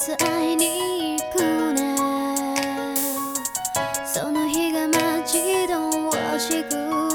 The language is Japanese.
つ会いに行くね。その日が待ち遠しく